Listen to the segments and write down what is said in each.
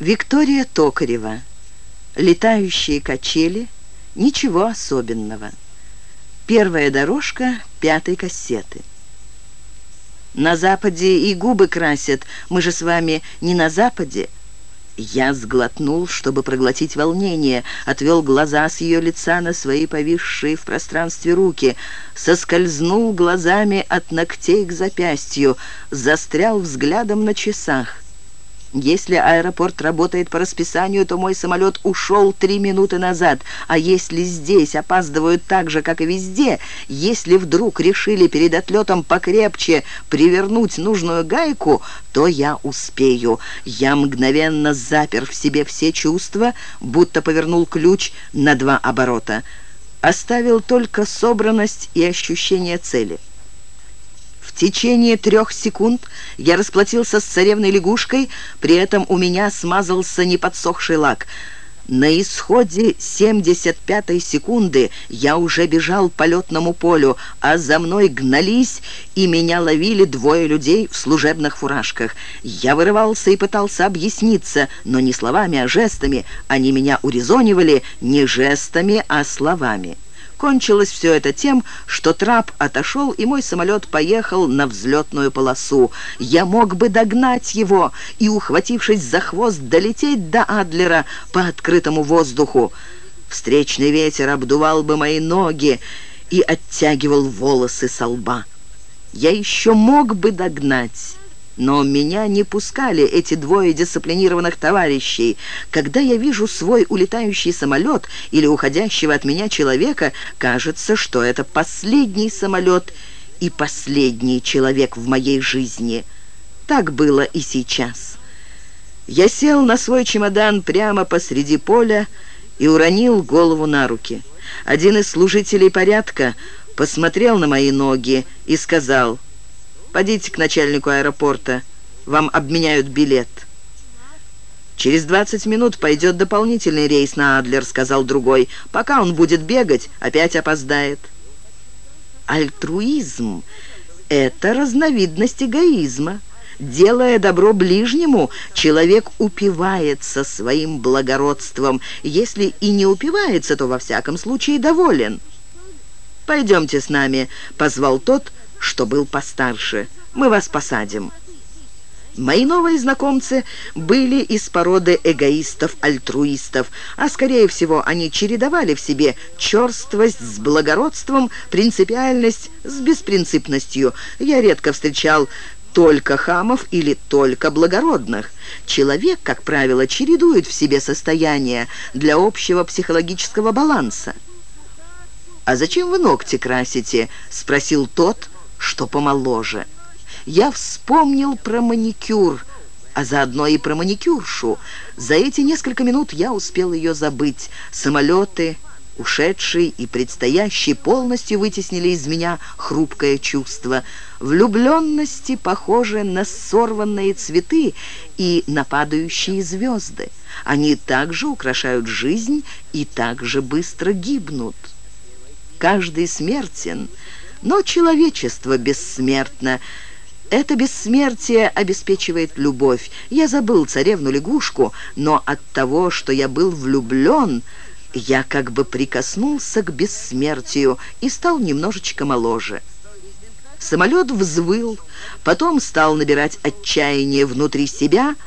Виктория Токарева. Летающие качели. Ничего особенного. Первая дорожка пятой кассеты. На Западе и губы красят. Мы же с вами не на Западе. Я сглотнул, чтобы проглотить волнение, отвел глаза с ее лица на свои повисшие в пространстве руки, соскользнул глазами от ногтей к запястью, застрял взглядом на часах. Если аэропорт работает по расписанию, то мой самолет ушел три минуты назад. А если здесь опаздывают так же, как и везде, если вдруг решили перед отлетом покрепче привернуть нужную гайку, то я успею. Я мгновенно запер в себе все чувства, будто повернул ключ на два оборота. Оставил только собранность и ощущение цели. В течение трех секунд я расплатился с царевной лягушкой, при этом у меня смазался неподсохший лак. На исходе 75-й секунды я уже бежал по летному полю, а за мной гнались, и меня ловили двое людей в служебных фуражках. Я вырывался и пытался объясниться, но не словами, а жестами. Они меня урезонивали не жестами, а словами. Кончилось все это тем, что трап отошел, и мой самолет поехал на взлетную полосу. Я мог бы догнать его и, ухватившись за хвост, долететь до Адлера по открытому воздуху. Встречный ветер обдувал бы мои ноги и оттягивал волосы со лба. Я еще мог бы догнать но меня не пускали эти двое дисциплинированных товарищей. Когда я вижу свой улетающий самолет или уходящего от меня человека, кажется, что это последний самолет и последний человек в моей жизни. Так было и сейчас. Я сел на свой чемодан прямо посреди поля и уронил голову на руки. Один из служителей порядка посмотрел на мои ноги и сказал Подите к начальнику аэропорта, вам обменяют билет». «Через 20 минут пойдет дополнительный рейс на Адлер», — сказал другой. «Пока он будет бегать, опять опоздает». Альтруизм — это разновидность эгоизма. Делая добро ближнему, человек упивается своим благородством. Если и не упивается, то во всяком случае доволен. «Пойдемте с нами», — позвал тот, что был постарше. «Мы вас посадим». Мои новые знакомцы были из породы эгоистов-альтруистов, а, скорее всего, они чередовали в себе черствость с благородством, принципиальность с беспринципностью. Я редко встречал только хамов или только благородных. Человек, как правило, чередует в себе состояния для общего психологического баланса. «А зачем вы ногти красите?» — спросил тот, что помоложе. Я вспомнил про маникюр, а заодно и про маникюршу. За эти несколько минут я успел ее забыть. Самолеты, ушедший и предстоящий, полностью вытеснили из меня хрупкое чувство. Влюбленности похожи на сорванные цветы и на падающие звезды. Они также украшают жизнь и также быстро гибнут. Каждый смертен — но человечество бессмертно. Это бессмертие обеспечивает любовь. Я забыл царевну-лягушку, но от того, что я был влюблен, я как бы прикоснулся к бессмертию и стал немножечко моложе. Самолет взвыл, потом стал набирать отчаяние внутри себя –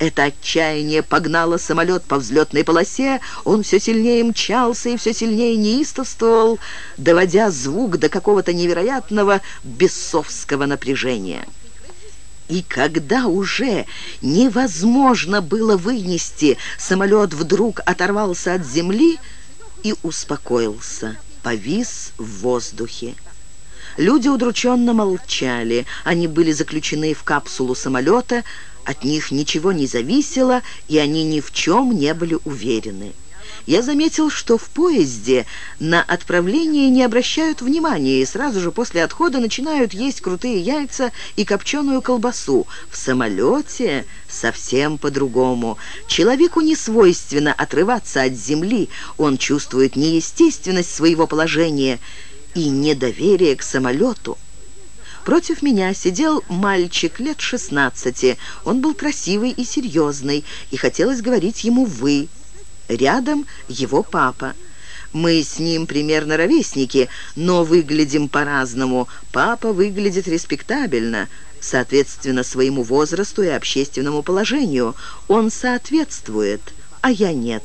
это отчаяние погнало самолет по взлетной полосе, он все сильнее мчался и все сильнее неистовствовал, доводя звук до какого-то невероятного бесовского напряжения. И когда уже невозможно было вынести, самолет вдруг оторвался от земли и успокоился, повис в воздухе. Люди удрученно молчали, они были заключены в капсулу самолета, от них ничего не зависело, и они ни в чем не были уверены. Я заметил, что в поезде на отправление не обращают внимания и сразу же после отхода начинают есть крутые яйца и копченую колбасу. В самолете совсем по-другому. Человеку не свойственно отрываться от земли, он чувствует неестественность своего положения и недоверие к самолету. Против меня сидел мальчик лет 16. Он был красивый и серьезный, и хотелось говорить ему «вы». Рядом его папа. Мы с ним примерно ровесники, но выглядим по-разному. Папа выглядит респектабельно, соответственно своему возрасту и общественному положению. Он соответствует, а я нет.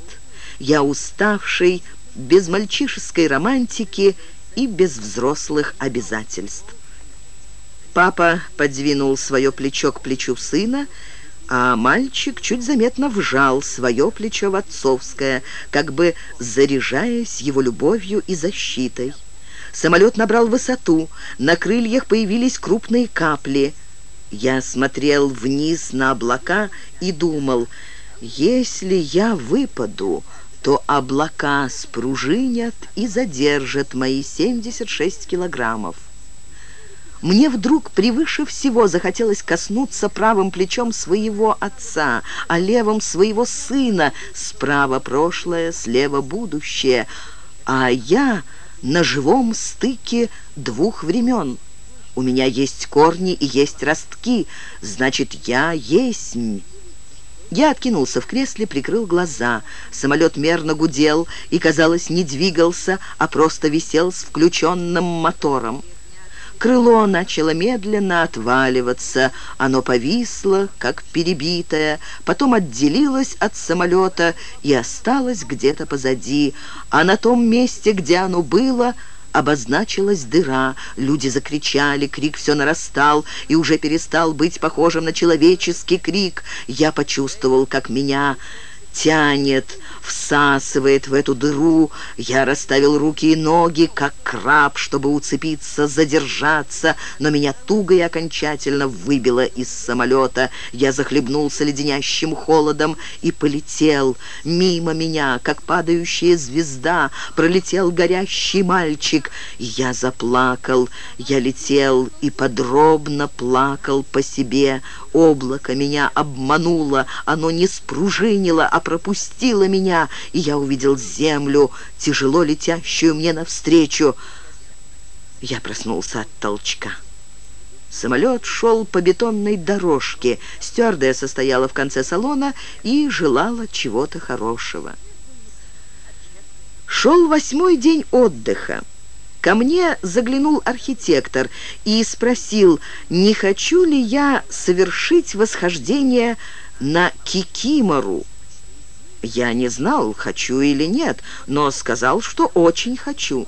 Я уставший, без мальчишеской романтики и без взрослых обязательств. Папа подвинул свое плечо к плечу сына, а мальчик чуть заметно вжал свое плечо в отцовское, как бы заряжаясь его любовью и защитой. Самолет набрал высоту, на крыльях появились крупные капли. Я смотрел вниз на облака и думал, если я выпаду, то облака спружинят и задержат мои 76 килограммов. Мне вдруг превыше всего захотелось коснуться правым плечом своего отца, а левым своего сына, справа прошлое, слева будущее, а я на живом стыке двух времен. У меня есть корни и есть ростки, значит, я есть я откинулся в кресле, прикрыл глаза. Самолет мерно гудел и, казалось, не двигался, а просто висел с включенным мотором. Крыло начало медленно отваливаться, оно повисло, как перебитое, потом отделилось от самолета и осталось где-то позади, а на том месте, где оно было, обозначилась дыра. Люди закричали, крик все нарастал и уже перестал быть похожим на человеческий крик. Я почувствовал, как меня тянет, всасывает в эту дыру. Я расставил руки и ноги, как краб, чтобы уцепиться, задержаться, но меня туго и окончательно выбило из самолета. Я захлебнулся леденящим холодом и полетел. Мимо меня, как падающая звезда, пролетел горящий мальчик. Я заплакал, я летел и подробно плакал по себе. Облако меня обмануло, оно не спружинило, а пропустило меня, и я увидел землю, тяжело летящую мне навстречу. Я проснулся от толчка. Самолет шел по бетонной дорожке. Стюардесса стояла в конце салона и желала чего-то хорошего. Шел восьмой день отдыха. Ко мне заглянул архитектор и спросил, не хочу ли я совершить восхождение на Кикимору. Я не знал, хочу или нет, но сказал, что очень хочу.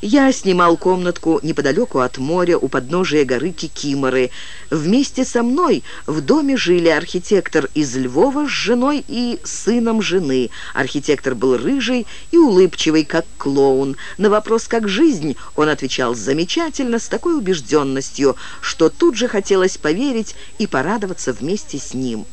Я снимал комнатку неподалеку от моря у подножия горы Кикиморы. Вместе со мной в доме жили архитектор из Львова с женой и сыном жены. Архитектор был рыжий и улыбчивый, как клоун. На вопрос «как жизнь?» он отвечал замечательно, с такой убежденностью, что тут же хотелось поверить и порадоваться вместе с ним.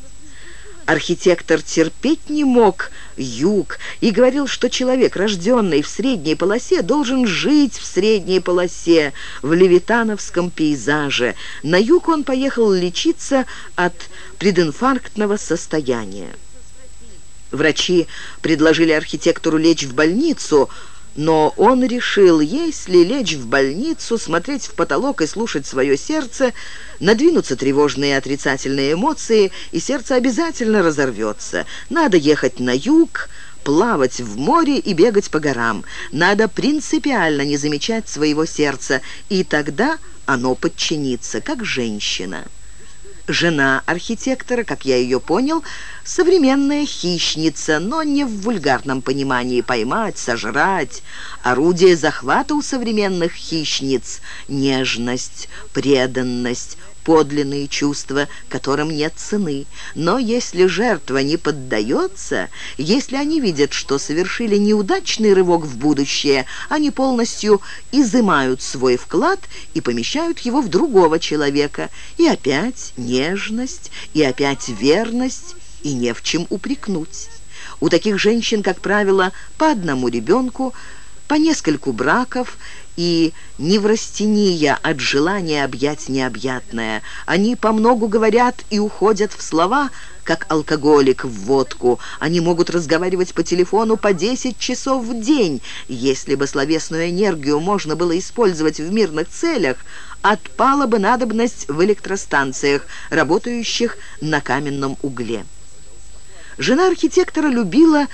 Архитектор терпеть не мог юг и говорил, что человек, рожденный в средней полосе, должен жить в средней полосе, в левитановском пейзаже. На юг он поехал лечиться от прединфарктного состояния. Врачи предложили архитектору лечь в больницу, но он решил, если лечь в больницу, смотреть в потолок и слушать свое сердце, надвинутся тревожные отрицательные эмоции, и сердце обязательно разорвется. Надо ехать на юг, плавать в море и бегать по горам. Надо принципиально не замечать своего сердца, и тогда оно подчинится, как женщина. Жена архитектора, как я ее понял, современная хищница, но не в вульгарном понимании поймать, сожрать. Орудие захвата у современных хищниц – нежность, преданность, подлинные чувства, которым нет цены. Но если жертва не поддается, если они видят, что совершили неудачный рывок в будущее, они полностью изымают свой вклад и помещают его в другого человека. И опять нежность, и опять верность, и не в чем упрекнуть. У таких женщин, как правило, по одному ребенку, по нескольку браков – и неврастения от желания объять необъятное. Они помногу говорят и уходят в слова, как алкоголик в водку. Они могут разговаривать по телефону по 10 часов в день. Если бы словесную энергию можно было использовать в мирных целях, отпала бы надобность в электростанциях, работающих на каменном угле. Жена архитектора любила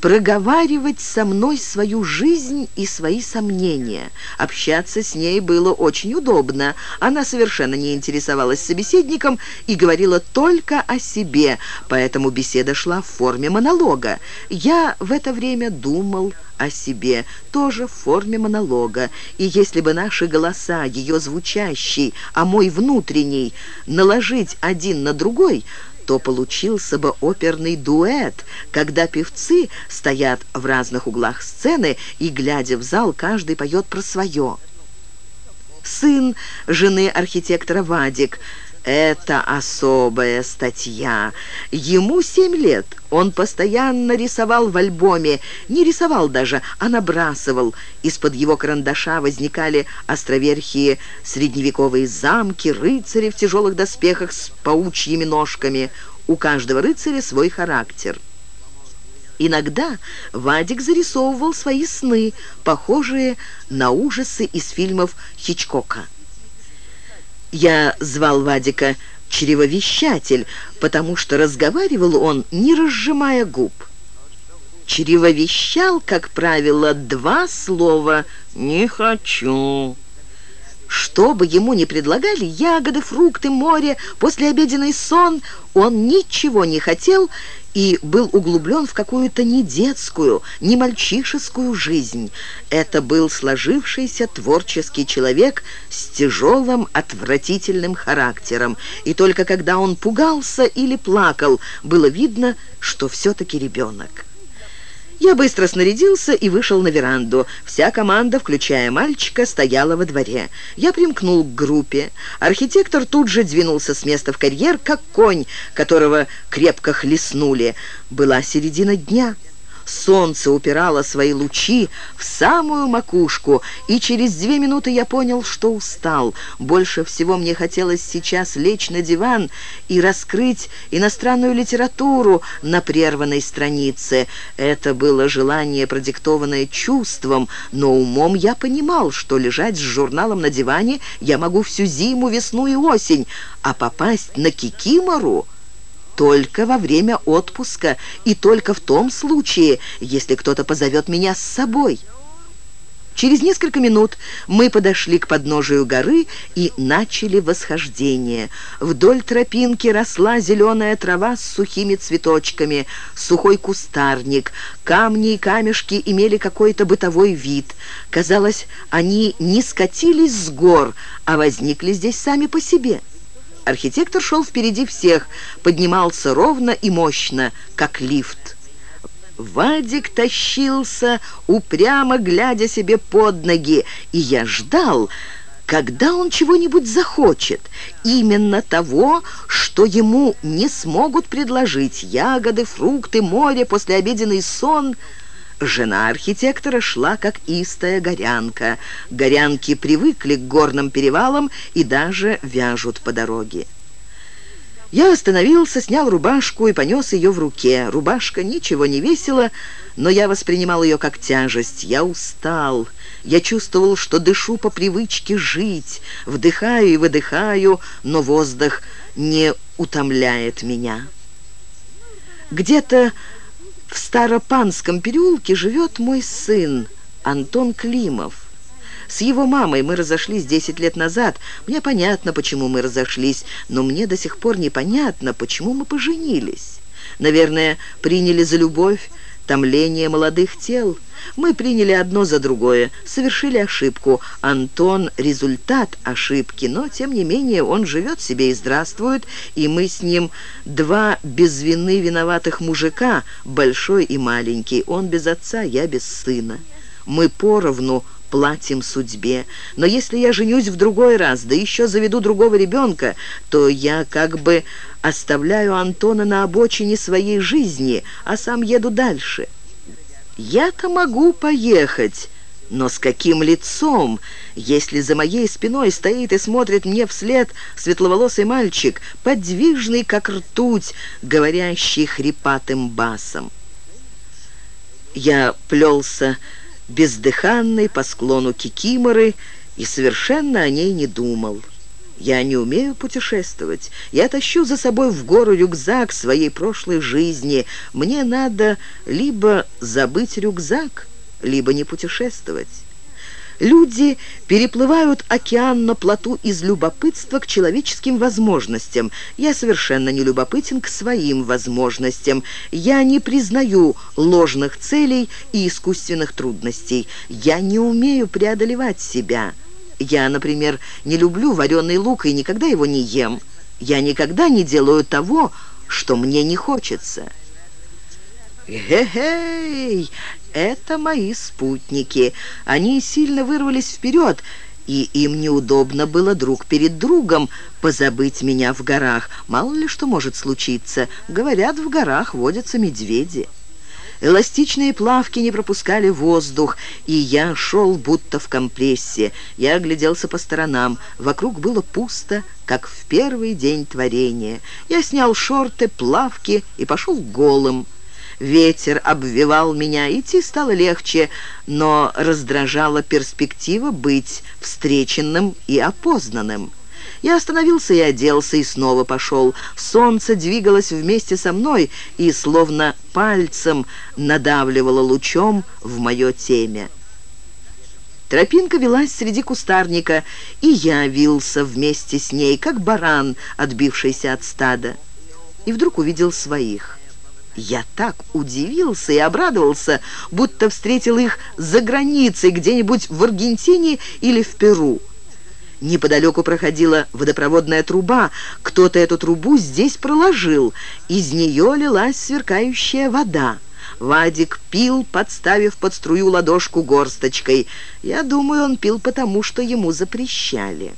проговаривать со мной свою жизнь и свои сомнения. Общаться с ней было очень удобно. Она совершенно не интересовалась собеседником и говорила только о себе, поэтому беседа шла в форме монолога. Я в это время думал о себе, тоже в форме монолога. И если бы наши голоса, ее звучащий, а мой внутренний, наложить один на другой, то получился бы оперный дуэт, когда певцы стоят в разных углах сцены и, глядя в зал, каждый поет про свое. Сын жены архитектора Вадик – это особая статья. Ему семь лет. Он постоянно рисовал в альбоме. Не рисовал даже, а набрасывал. Из-под его карандаша возникали островерхие средневековые замки, рыцари в тяжелых доспехах с паучьими ножками. У каждого рыцаря свой характер. Иногда Вадик зарисовывал свои сны, похожие на ужасы из фильмов Хичкока. Я звал Вадика «чревовещатель», потому что разговаривал он, не разжимая губ. Чревовещал, как правило, два слова «не хочу». Что бы ему ни предлагали, ягоды, фрукты, море, послеобеденный сон, он ничего не хотел и был углублен в какую-то не детскую, не мальчишескую жизнь. Это был сложившийся творческий человек с тяжелым, отвратительным характером. И только когда он пугался или плакал, было видно, что все-таки ребенок. Я быстро снарядился и вышел на веранду. Вся команда, включая мальчика, стояла во дворе. Я примкнул к группе. Архитектор тут же двинулся с места в карьер, как конь, которого крепко хлестнули. Была середина дня. Солнце упирало свои лучи в самую макушку, и через две минуты я понял, что устал. Больше всего мне хотелось сейчас лечь на диван и раскрыть иностранную литературу на прерванной странице. Это было желание, продиктованное чувством, но умом я понимал, что лежать с журналом на диване я могу всю зиму, весну и осень, а попасть на Кикимору только во время отпуска и только в том случае, если кто-то позовет меня с собой. Через несколько минут мы подошли к подножию горы и начали восхождение. Вдоль тропинки росла зеленая трава с сухими цветочками, сухой кустарник. Камни и камешки имели какой-то бытовой вид. Казалось, они не скатились с гор, а возникли здесь сами по себе. Архитектор шел впереди всех, поднимался ровно и мощно, как лифт. Вадик тащился, упрямо глядя себе под ноги, и я ждал, когда он чего-нибудь захочет, именно того, что ему не смогут предложить ягоды, фрукты, море, послеобеденный сон — Жена архитектора шла, как истая горянка. Горянки привыкли к горным перевалам и даже вяжут по дороге. Я остановился, снял рубашку и понес ее в руке. Рубашка ничего не весила, но я воспринимал ее как тяжесть. Я устал. Я чувствовал, что дышу по привычке жить. Вдыхаю и выдыхаю, но воздух не утомляет меня. Где-то в Старопанском переулке живет мой сын Антон Климов. С его мамой мы разошлись 10 лет назад. Мне понятно, почему мы разошлись, но мне до сих пор непонятно, почему мы поженились. Наверное, приняли за любовь томление молодых тел. Мы приняли одно за другое, совершили ошибку. Антон – результат ошибки, но, тем не менее, он живет себе и здравствует, и мы с ним два без вины виноватых мужика, большой и маленький. Он без отца, я без сына. Мы поровну платим судьбе. Но если я женюсь в другой раз, да еще заведу другого ребенка, то я как бы оставляю Антона на обочине своей жизни, а сам еду дальше. Я-то могу поехать, но с каким лицом, если за моей спиной стоит и смотрит мне вслед светловолосый мальчик, подвижный, как ртуть, говорящий хрипатым басом? Я плелся бездыханный по склону Кикиморы и совершенно о ней не думал. Я не умею путешествовать. Я тащу за собой в гору рюкзак своей прошлой жизни. Мне надо либо забыть рюкзак, либо не путешествовать. Люди переплывают океан на плоту из любопытства к человеческим возможностям. Я совершенно не любопытен к своим возможностям. Я не признаю ложных целей и искусственных трудностей. Я не умею преодолевать себя. Я, например, не люблю вареный лук и никогда его не ем. Я никогда не делаю того, что мне не хочется. «Хе-хей! Это мои спутники. Они сильно вырвались вперед, и им неудобно было друг перед другом позабыть меня в горах. Мало ли что может случиться. Говорят, в горах водятся медведи». Эластичные плавки не пропускали воздух, и я шел будто в компрессе. Я огляделся по сторонам. Вокруг было пусто, как в первый день творения. Я снял шорты, плавки и пошел голым. Ветер обвивал меня, идти стало легче, но раздражала перспектива быть встреченным и опознанным. Я остановился и оделся, и снова пошел. Солнце двигалось вместе со мной и словно пальцем надавливало лучом в мое темя. Тропинка велась среди кустарника, и я вился вместе с ней, как баран, отбившийся от стада. И вдруг увидел своих. Я так удивился и обрадовался, будто встретил их за границей, где-нибудь в Аргентине или в Перу. Неподалеку проходила водопроводная труба. Кто-то эту трубу здесь проложил. Из нее лилась сверкающая вода. Вадик пил, подставив под струю ладошку горсточкой. Я думаю, он пил потому, что ему запрещали.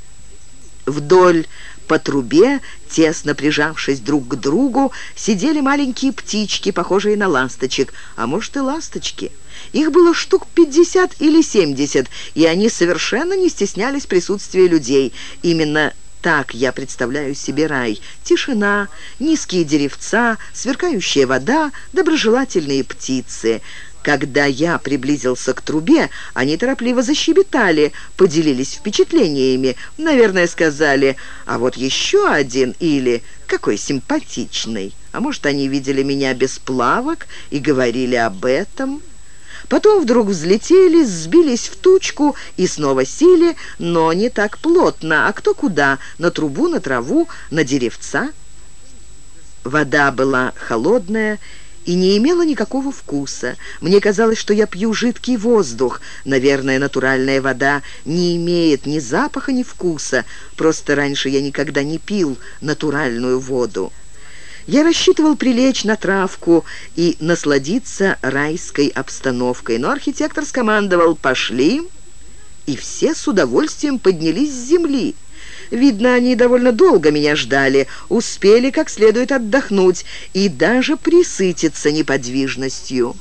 Вдоль по трубе, тесно прижавшись друг к другу, сидели маленькие птички, похожие на ласточек, а может и ласточки. Их было штук 50 или 70, и они совершенно не стеснялись присутствия людей. Именно так я представляю себе рай. Тишина, низкие деревца, сверкающая вода, доброжелательные птицы — когда я приблизился к трубе, они торопливо защебетали, поделились впечатлениями. Наверное, сказали «А вот еще один» или «Какой симпатичный». А может, они видели меня без плавок и говорили об этом. Потом вдруг взлетели, сбились в тучку и снова сели, но не так плотно, а кто куда, на трубу, на траву, на деревца. Вода была холодная, и не имела никакого вкуса. Мне казалось, что я пью жидкий воздух. Наверное, натуральная вода не имеет ни запаха, ни вкуса. Просто раньше я никогда не пил натуральную воду. Я рассчитывал прилечь на травку и насладиться райской обстановкой, но архитектор скомандовал «пошли», и все с удовольствием поднялись с земли. Видно, они довольно долго меня ждали, успели как следует отдохнуть и даже присытиться неподвижностью.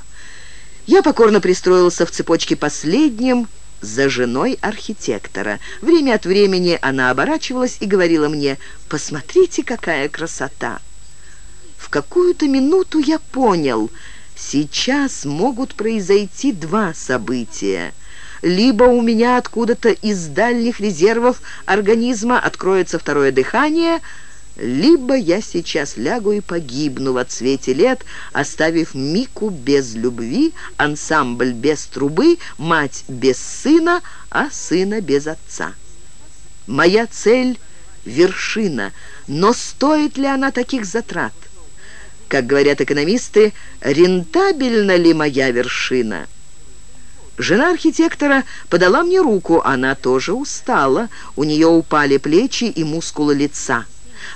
Я покорно пристроился в цепочке последним, за женой архитектора. Время от времени она оборачивалась и говорила мне «Посмотрите, какая красота!» В какую-то минуту я понял, сейчас могут произойти два события – либо у меня откуда-то из дальних резервов организма откроется второе дыхание, либо я сейчас лягу и погибну в отсвете лет, оставив Мику без любви, ансамбль без трубы, мать без сына, а сына без отца. Моя цель — вершина, но стоит ли она таких затрат? Как говорят экономисты, рентабельна ли моя вершина? Жена архитектора подала мне руку, она тоже устала, у нее упали плечи и мускулы лица.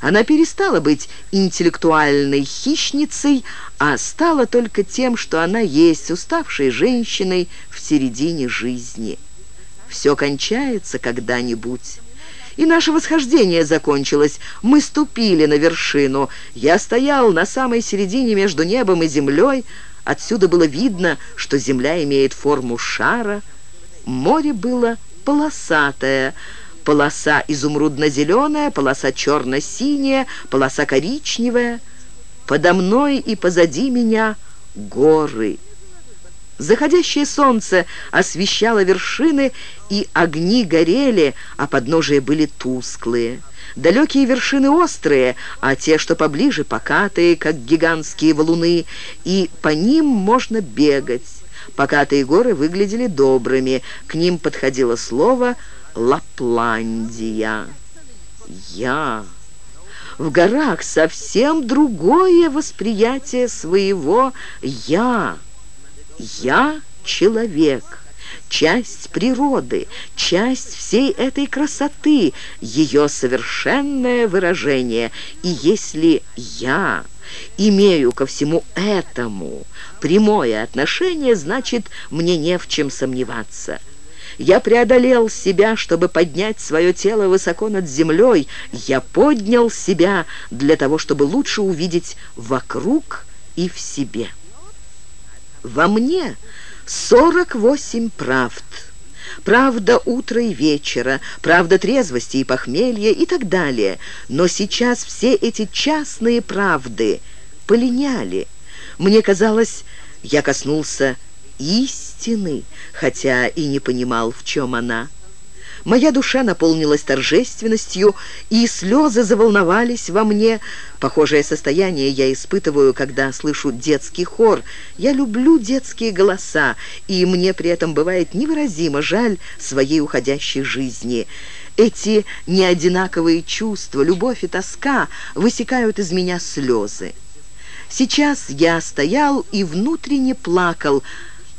Она перестала быть интеллектуальной хищницей, а стала только тем, что она есть уставшей женщиной в середине жизни. Все кончается когда-нибудь. И наше восхождение закончилось. Мы ступили на вершину. Я стоял на самой середине между небом и землей, Отсюда было видно, что земля имеет форму шара. Море было полосатое, полоса изумрудно-зеленая, полоса черно-синяя, полоса коричневая. Подо мной и позади меня горы. Заходящее солнце освещало вершины, и огни горели, а подножия были тусклые. Далекие вершины острые, а те, что поближе, покатые, как гигантские валуны, и по ним можно бегать. Покатые горы выглядели добрыми, к ним подходило слово «Лапландия». «Я». В горах совсем другое восприятие своего «я». Я человек, часть природы, часть всей этой красоты, ее совершенное выражение. И если я имею ко всему этому прямое отношение, значит, мне не в чем сомневаться. Я преодолел себя, чтобы поднять свое тело высоко над землей. Я поднял себя для того, чтобы лучше увидеть вокруг и в себе». Во мне 48 правд. Правда утра и вечера, правда трезвости и похмелья и так далее. Но сейчас все эти частные правды полиняли. Мне казалось, я коснулся истины, хотя и не понимал, в чем она. Моя душа наполнилась торжественностью, и слезы заволновались во мне. Похожее состояние я испытываю, когда слышу детский хор. Я люблю детские голоса, и мне при этом бывает невыразимо жаль своей уходящей жизни. Эти неодинаковые чувства, любовь и тоска высекают из меня слезы. Сейчас я стоял и внутренне плакал,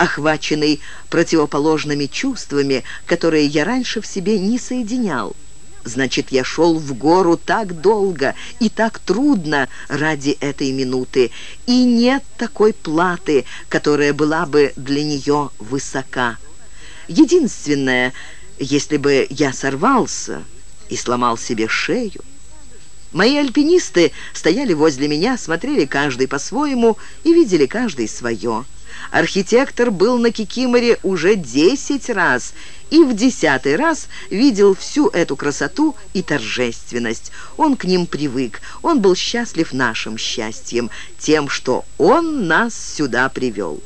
охваченный противоположными чувствами, которые я раньше в себе не соединял. Значит, я шел в гору так долго и так трудно ради этой минуты, и нет такой платы, которая была бы для нее высока. Единственное, если бы я сорвался и сломал себе шею, Мои альпинисты стояли возле меня, смотрели каждый по-своему и видели каждый свое. Архитектор был на Кикиморе уже десять раз и в десятый раз видел всю эту красоту и торжественность. Он к ним привык, он был счастлив нашим счастьем, тем, что он нас сюда привел.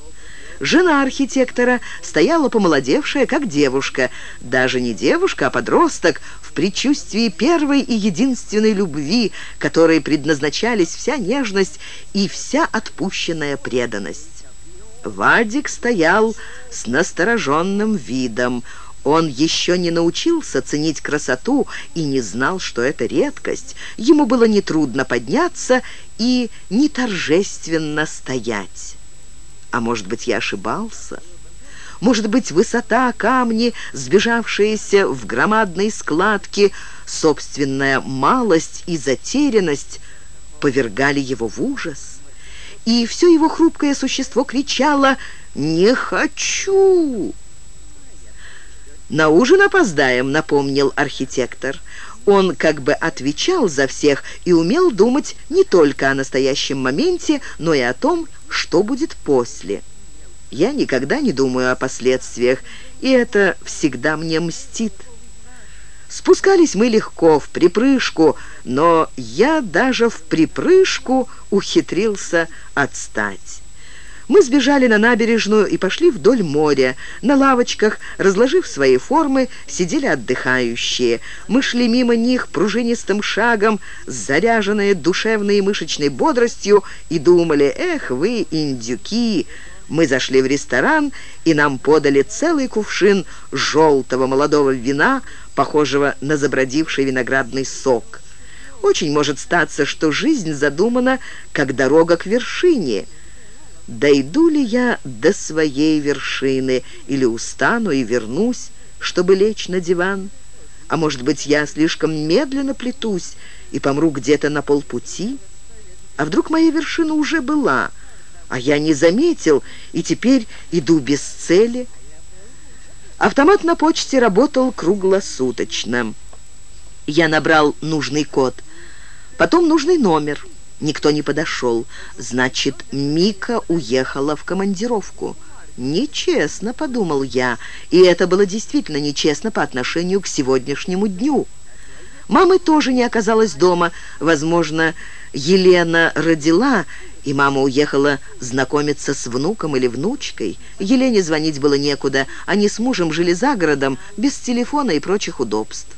Жена архитектора стояла помолодевшая, как девушка. Даже не девушка, а подросток, в предчувствии первой и единственной любви, которой предназначались вся нежность и вся отпущенная преданность. Вадик стоял с настороженным видом. Он еще не научился ценить красоту и не знал, что это редкость. Ему было нетрудно подняться и не торжественно стоять. А может быть, я ошибался? Может быть, высота камни, сбежавшиеся в громадные складки, собственная малость и затерянность повергали его в ужас? И все его хрупкое существо кричало «Не хочу!». «На ужин опоздаем», — напомнил архитектор. Он как бы отвечал за всех и умел думать не только о настоящем моменте, но и о том, что будет после. Я никогда не думаю о последствиях, и это всегда мне мстит. Спускались мы легко, в припрыжку, но я даже в припрыжку ухитрился отстать. Мы сбежали на набережную и пошли вдоль моря. На лавочках, разложив свои формы, сидели отдыхающие. Мы шли мимо них пружинистым шагом, заряженные душевной и мышечной бодростью, и думали, «Эх вы, индюки!» Мы зашли в ресторан, и нам подали целый кувшин желтого молодого вина, похожего на забродивший виноградный сок. Очень может статься, что жизнь задумана как дорога к вершине. Дойду ли я до своей вершины или устану и вернусь, чтобы лечь на диван? А может быть, я слишком медленно плетусь и помру где-то на полпути? А вдруг моя вершина уже была, а я не заметил и теперь иду без цели?» Автомат на почте работал круглосуточно. Я набрал нужный код, потом нужный номер. Никто не подошел. Значит, Мика уехала в командировку. «Нечестно», — подумал я, и это было действительно нечестно по отношению к сегодняшнему дню. Мамы тоже не оказалось дома. Возможно, Елена родила и мама уехала знакомиться с внуком или внучкой. Елене звонить было некуда, они с мужем жили за городом, без телефона и прочих удобств.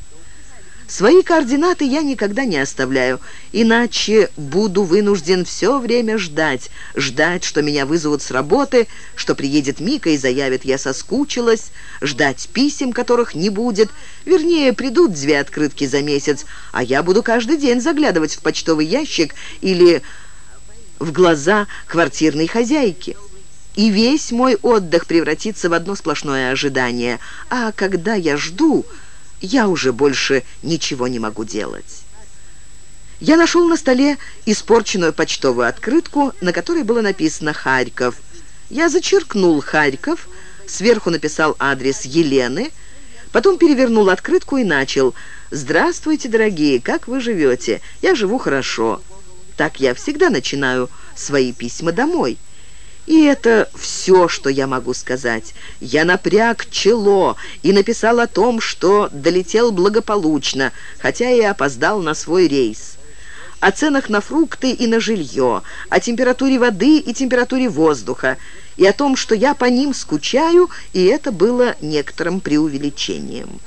Свои координаты я никогда не оставляю, иначе буду вынужден все время ждать. Ждать, что меня вызовут с работы, что приедет Мика и заявит «я соскучилась», ждать писем, которых не будет. Вернее, придут две открытки за месяц, а я буду каждый день заглядывать в почтовый ящик или в глаза квартирной хозяйки. И весь мой отдых превратится в одно сплошное ожидание. А когда я жду я уже больше ничего не могу делать. Я нашел на столе испорченную почтовую открытку, на которой было написано «Харьков». Я зачеркнул «Харьков», сверху написал адрес Елены, потом перевернул открытку и начал «Здравствуйте, дорогие, как вы живете? Я живу хорошо». Так я всегда начинаю свои письма домой. И это все, что я могу сказать. Я напряг чело и написал о том, что долетел благополучно, хотя и опоздал на свой рейс. О ценах на фрукты и на жилье, о температуре воды и температуре воздуха, и о том, что я по ним скучаю, и это было некоторым преувеличением.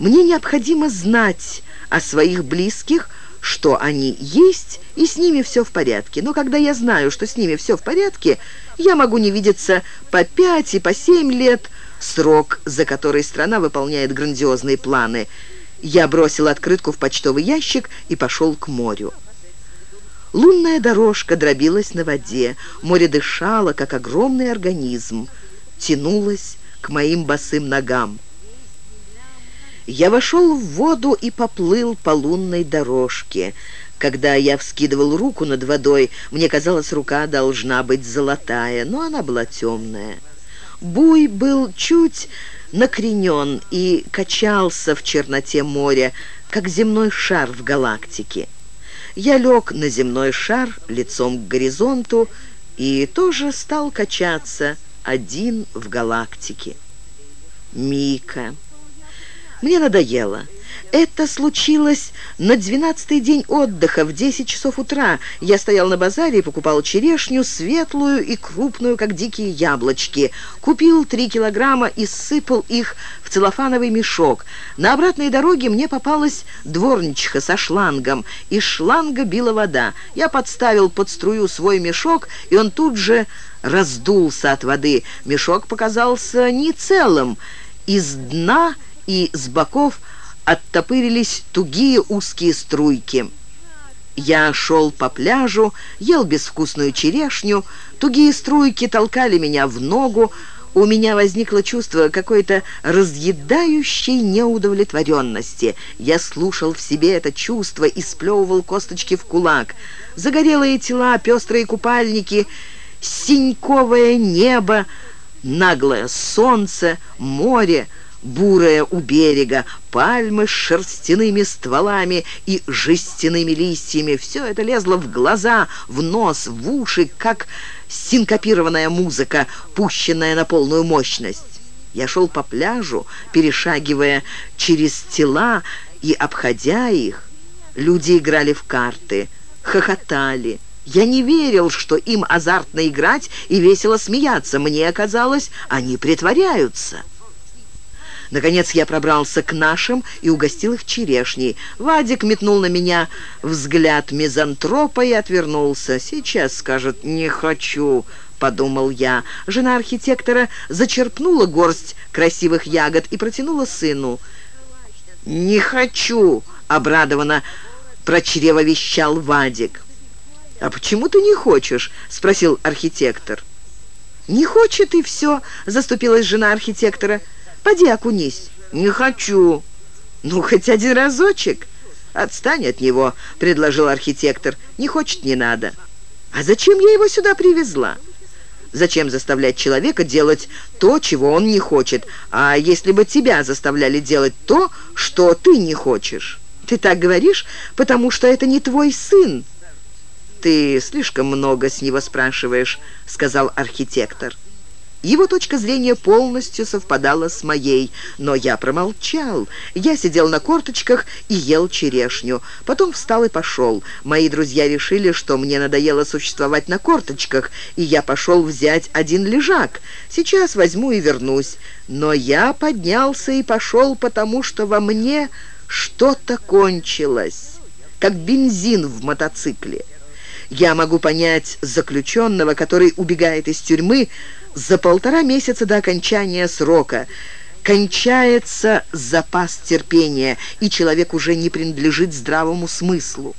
Мне необходимо знать о своих близких, что они есть, и с ними все в порядке. Но когда я знаю, что с ними все в порядке, я могу не видеться по пять и по семь лет, срок, за который страна выполняет грандиозные планы. Я бросил открытку в почтовый ящик и пошел к морю. Лунная дорожка дробилась на воде, море дышало, как огромный организм, тянулось к моим босым ногам. Я вошел в воду и поплыл по лунной дорожке. Когда я вскидывал руку над водой, мне казалось, рука должна быть золотая, но она была темная. Буй был чуть накренен и качался в черноте моря, как земной шар в галактике. Я лег на земной шар лицом к горизонту и тоже стал качаться один в галактике. Мика... Мне надоело. Это случилось на двенадцатый день отдыха в 10 часов утра. Я стоял на базаре и покупал черешню, светлую и крупную, как дикие яблочки. Купил три килограмма и сыпал их в целлофановый мешок. На обратной дороге мне попалась дворничиха со шлангом. Из шланга била вода. Я подставил под струю свой мешок, и он тут же раздулся от воды. Мешок показался не целым. Из дна и с боков оттопырились тугие узкие струйки. Я шел по пляжу, ел безвкусную черешню, тугие струйки толкали меня в ногу, у меня возникло чувство какой-то разъедающей неудовлетворенности. Я слушал в себе это чувство и сплевывал косточки в кулак. Загорелые тела, пестрые купальники, синьковое небо, наглое солнце, море — бурая у берега, пальмы с шерстяными стволами и жестяными листьями. Все это лезло в глаза, в нос, в уши, как синкопированная музыка, пущенная на полную мощность. Я шел по пляжу, перешагивая через тела и обходя их. Люди играли в карты, хохотали. Я не верил, что им азартно играть и весело смеяться. Мне казалось, они притворяются. Наконец я пробрался к нашим и угостил их черешней. Вадик метнул на меня взгляд мизантропа и отвернулся. «Сейчас, — скажет, — не хочу», — подумал я. Жена архитектора зачерпнула горсть красивых ягод и протянула сыну. «Не хочу», — обрадованно прочревовещал Вадик. «А почему ты не хочешь?» — спросил архитектор. «Не хочет и все», — заступилась жена архитектора. Поди окунись». «Не хочу». «Ну, хоть один разочек». «Отстань от него», — предложил архитектор. «Не хочет, не надо». «А зачем я его сюда привезла?» Зачем заставлять человека делать то, чего он не хочет? А если бы тебя заставляли делать то, что ты не хочешь? Ты так говоришь, потому что это не твой сын. Ты слишком много с него спрашиваешь, сказал архитектор. Его точка зрения полностью совпадала с моей, но я промолчал. Я сидел на корточках и ел черешню. Потом встал и пошел. Мои друзья решили, что мне надоело существовать на корточках, и я пошел взять один лежак. Сейчас возьму и вернусь. Но я поднялся и пошел, потому что во мне что-то кончилось, как бензин в мотоцикле. Я могу понять заключенного, который убегает из тюрьмы, за полтора месяца до окончания срока кончается запас терпения, и человек уже не принадлежит здравому смыслу.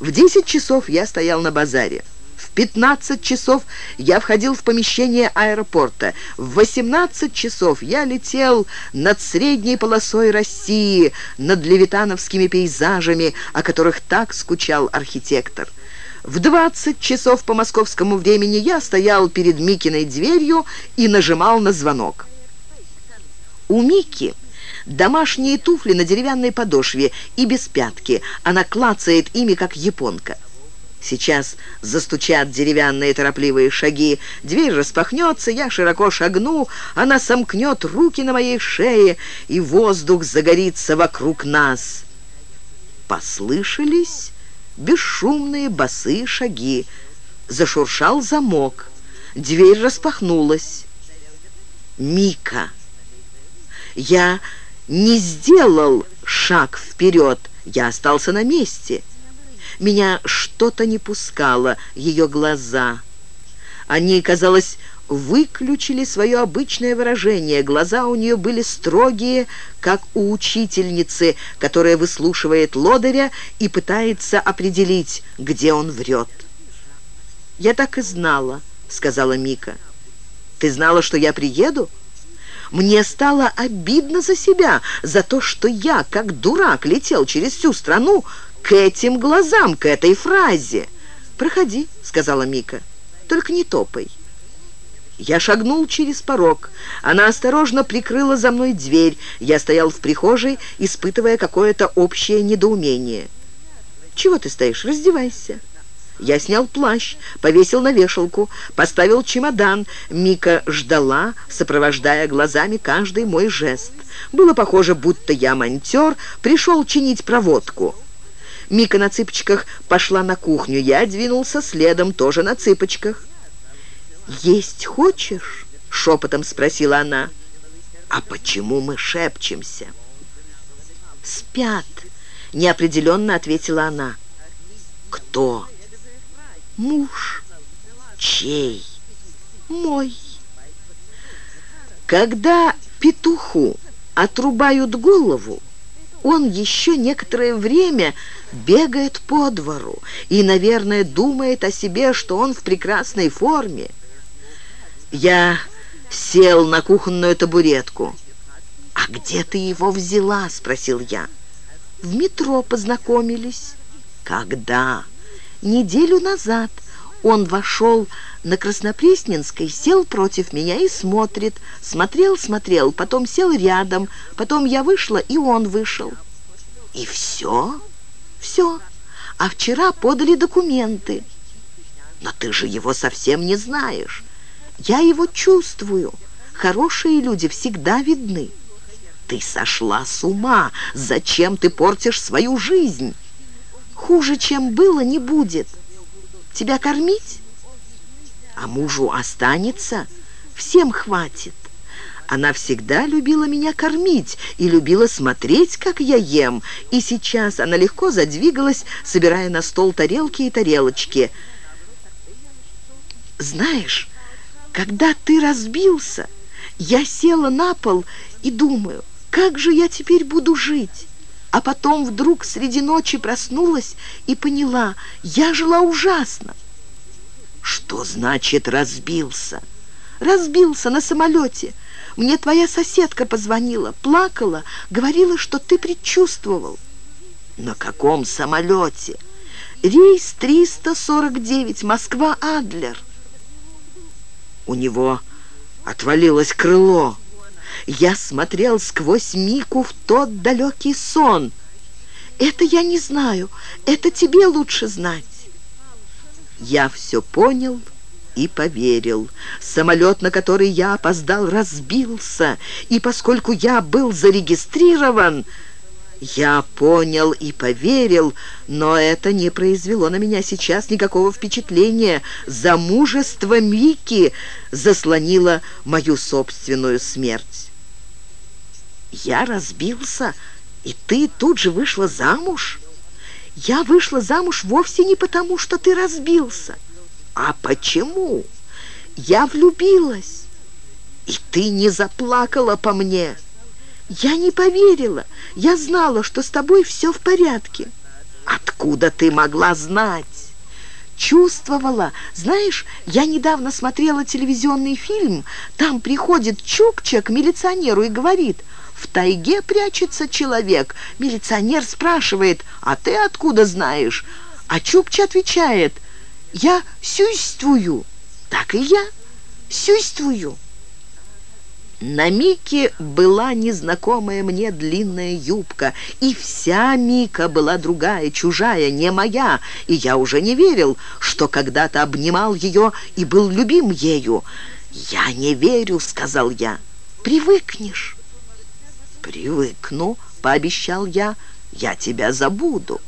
В 10 часов я стоял на базаре. В 15 часов я входил в помещение аэропорта. В 18 часов я летел над средней полосой России, над левитановскими пейзажами, о которых так скучал архитектор. В 20 часов по московскому времени я стоял перед Микиной дверью и нажимал на звонок. У Мики домашние туфли на деревянной подошве и без пятки. Она клацает ими, как японка. Сейчас застучат деревянные торопливые шаги. Дверь распахнется, я широко шагну, она сомкнет руки на моей шее, и воздух загорится вокруг нас. Послышались бесшумные босые шаги. Зашуршал замок. Дверь распахнулась. Мика. Я не сделал шаг вперед, я остался на месте. Меня что-то не пускало, ее глаза. Они, казалось, выключили свое обычное выражение. Глаза у нее были строгие, как у учительницы, которая выслушивает лодыря и пытается определить, где он врет. «Я так и знала», — сказала Мика. «Ты знала, что я приеду?» Мне стало обидно за себя, за то, что я, как дурак, летел через всю страну к этим глазам, к этой фразе. «Проходи», — сказала Мика, — «только не топай». Я шагнул через порог. Она осторожно прикрыла за мной дверь. Я стоял в прихожей, испытывая какое-то общее недоумение. «Чего ты стоишь? Раздевайся». Я снял плащ, повесил на вешалку, поставил чемодан. Мика ждала, сопровождая глазами каждый мой жест. Было похоже, будто я монтер, пришел чинить проводку. Мика на цыпочках пошла на кухню. Я двинулся следом, тоже на цыпочках. «Есть хочешь?» — шепотом спросила она. «А почему мы шепчемся?» «Спят», — неопределенно ответила она. «Кто?» «Муж». «Чей?» «Мой». Когда петуху отрубают голову, он еще некоторое время бегает по двору и, наверное, думает о себе, что он в прекрасной форме. Я сел на кухонную табуретку. «А где ты его взяла?» — спросил я. «В метро познакомились». «Когда?» «Неделю назад». Он вошел на Краснопресненской, сел против меня и смотрит. Смотрел, смотрел, потом сел рядом, потом я вышла, и он вышел. «И все?» «Все. А вчера подали документы». «Но ты же его совсем не знаешь». Я его чувствую. Хорошие люди всегда видны. Ты сошла с ума. Зачем ты портишь свою жизнь? Хуже, чем было, не будет. Тебя кормить? А мужу останется? Всем хватит. Она всегда любила меня кормить и любила смотреть, как я ем. И сейчас она легко задвигалась, собирая на стол тарелки и тарелочки. Знаешь, когда ты разбился, я села на пол и думаю, как же я теперь буду жить? А потом вдруг среди ночи проснулась и поняла, я жила ужасно. Что значит разбился? Разбился на самолете. Мне твоя соседка позвонила, плакала, говорила, что ты предчувствовал. На каком самолете? Рейс 349, Москва-Адлер. У него отвалилось крыло. Я смотрел сквозь Мику в тот далекий сон. Это я не знаю, это тебе лучше знать. Я все понял и поверил. Самолет, на который я опоздал, разбился, и поскольку я был зарегистрирован, я понял и поверил, но это не произвело на меня сейчас никакого впечатления. Замужество Мики заслонило мою собственную смерть. Я разбился, и ты тут же вышла замуж? Я вышла замуж вовсе не потому, что ты разбился. А почему? Я влюбилась, и ты не заплакала по мне. Я не поверила. Я знала, что с тобой все в порядке. Откуда ты могла знать? Чувствовала. Знаешь, я недавно смотрела телевизионный фильм. Там приходит Чукча к милиционеру и говорит, в тайге прячется человек. Милиционер спрашивает, а ты откуда знаешь? А Чукча отвечает, я сюйствую. Так и я сюйствую. На Мике была незнакомая мне длинная юбка, и вся Мика была другая, чужая, не моя, и я уже не верил, что когда-то обнимал ее и был любим ею. «Я не верю», — сказал я. «Привыкнешь». «Привыкну», — пообещал я, — «я тебя забуду».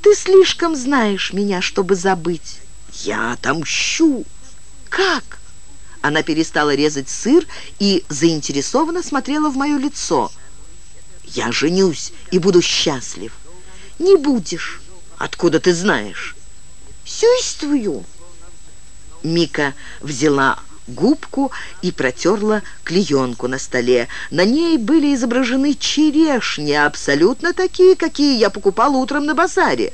«Ты слишком знаешь меня, чтобы забыть». «Я отомщу». «Как?» Она перестала резать сыр и заинтересованно смотрела в мое лицо. «Я женюсь и буду счастлив». «Не будешь». «Откуда ты знаешь?» «Сюйствую». Мика взяла губку и протерла клеенку на столе. На ней были изображены черешни, абсолютно такие, какие я покупала утром на базаре.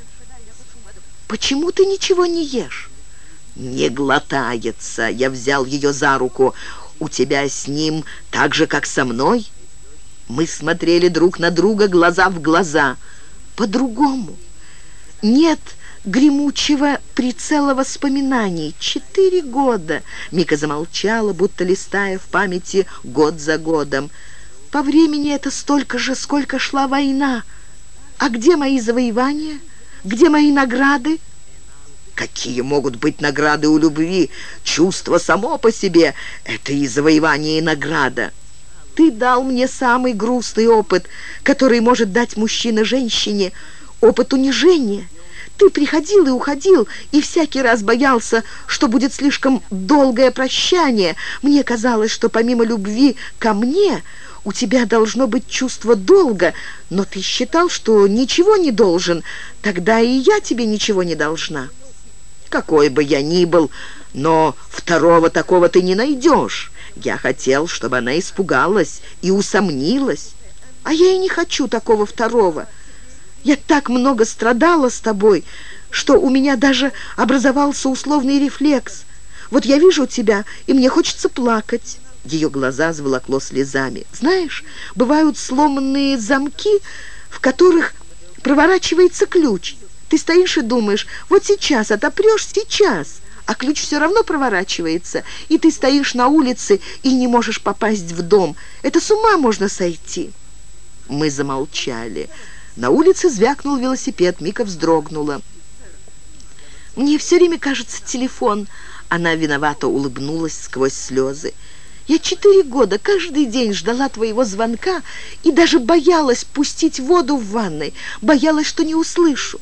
«Почему ты ничего не ешь?» «Не глотается!» Я взял ее за руку. «У тебя с ним так же, как со мной?» Мы смотрели друг на друга глаза в глаза. По-другому. Нет гремучего прицела воспоминаний. Четыре года. Мика замолчала, будто листая в памяти год за годом. По времени это столько же, сколько шла война. А где мои завоевания? Где мои награды? Какие могут быть награды у любви? Чувство само по себе — это и завоевание, и награда. Ты дал мне самый грустный опыт, который может дать мужчина женщине, опыт унижения. Ты приходил и уходил, и всякий раз боялся, что будет слишком долгое прощание. Мне казалось, что помимо любви ко мне у тебя должно быть чувство долга, но ты считал, что ничего не должен, тогда и я тебе ничего не должна» какой бы я ни был, но второго такого ты не найдешь. Я хотел, чтобы она испугалась и усомнилась. А я и не хочу такого второго. Я так много страдала с тобой, что у меня даже образовался условный рефлекс. Вот я вижу тебя, и мне хочется плакать». Ее глаза заволокло слезами. «Знаешь, бывают сломанные замки, в которых проворачивается ключ». Ты стоишь и думаешь, вот сейчас отопрешь, сейчас, а ключ все равно проворачивается, и ты стоишь на улице и не можешь попасть в дом. Это с ума можно сойти». Мы замолчали. На улице звякнул велосипед, Мика вздрогнула. «Мне все время кажется телефон». Она виновато улыбнулась сквозь слезы. «Я четыре года каждый день ждала твоего звонка и даже боялась пустить воду в ванной, боялась, что не услышу.